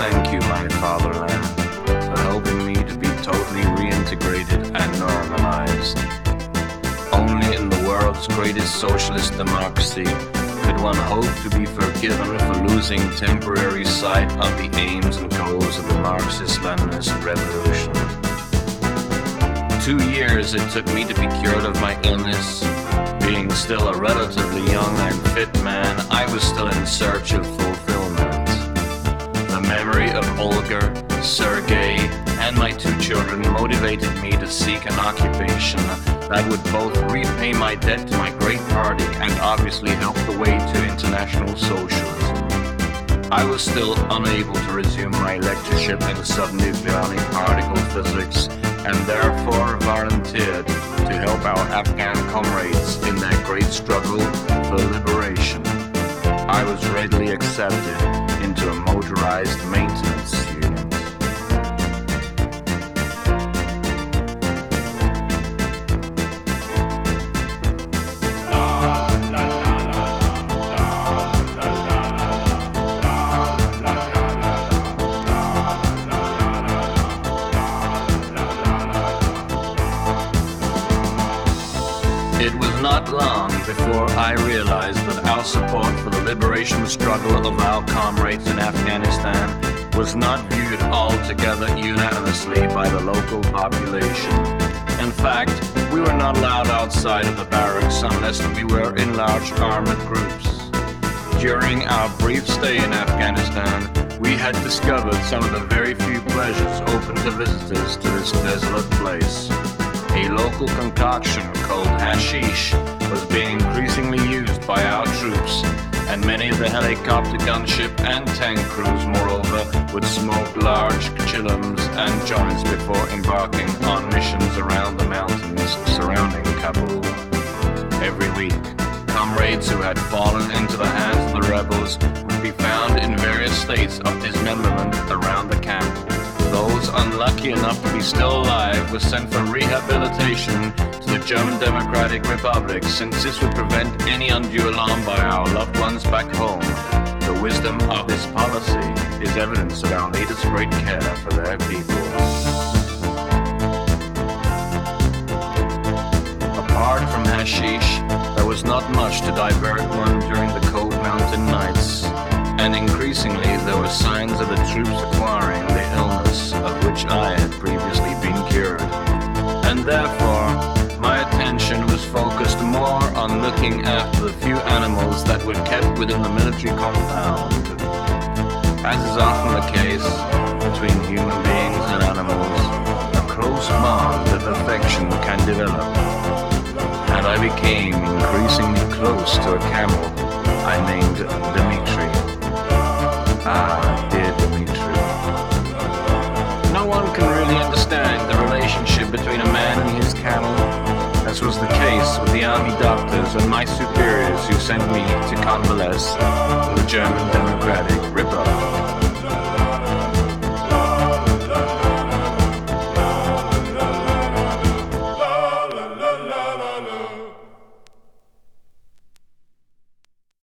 thank you, my fatherland, for helping me to be totally reintegrated and normalized. Only in the world's greatest socialist democracy could one hope to be forgiven for losing temporary sight of the aims and goals of the Marxist-Leninist revolution. Two years it took me to be cured of my illness. Being still a relatively young and fit man, I was still in search of fulfillment. Olga, Sergei, and my two children motivated me to seek an occupation that would both repay my debt to my great party and obviously help the way to international socialism. I was still unable to resume my lectureship in subnuclear particle physics and therefore volunteered to help our Afghan comrades in their great struggle for liberation. I was readily accepted into a motorized maintenance not long before I realized that our support for the liberation struggle of our comrades in Afghanistan was not viewed altogether unanimously by the local population. In fact, we were not allowed outside of the barracks unless we were in large armored groups. During our brief stay in Afghanistan, we had discovered some of the very few pleasures open to visitors to this desolate place. A concoction called hashish was being increasingly used by our troops, and many of the helicopter gunship and tank crews, moreover, would smoke large chillums and joints before embarking on missions around the mountains surrounding Kabul. Every week, comrades who had fallen into the hands of the rebels would be found in various states of dismemberment around the. Those unlucky enough to be still alive were sent for rehabilitation to the German Democratic Republic, since this would prevent any undue alarm by our loved ones back home. The wisdom of this policy is evidence of our leaders' great care for their people. Apart from hashish, there was not much to divert one during the cold mountain nights, and increasingly there were signs of the troops acquiring And therefore, my attention was focused more on looking after the few animals that were kept within the military compound. As is often the case between human beings and animals, a close bond of affection can develop and I became increasingly close to a camel I named with the army doctors and my superiors who sent me to convalesce in the German Democratic Republic.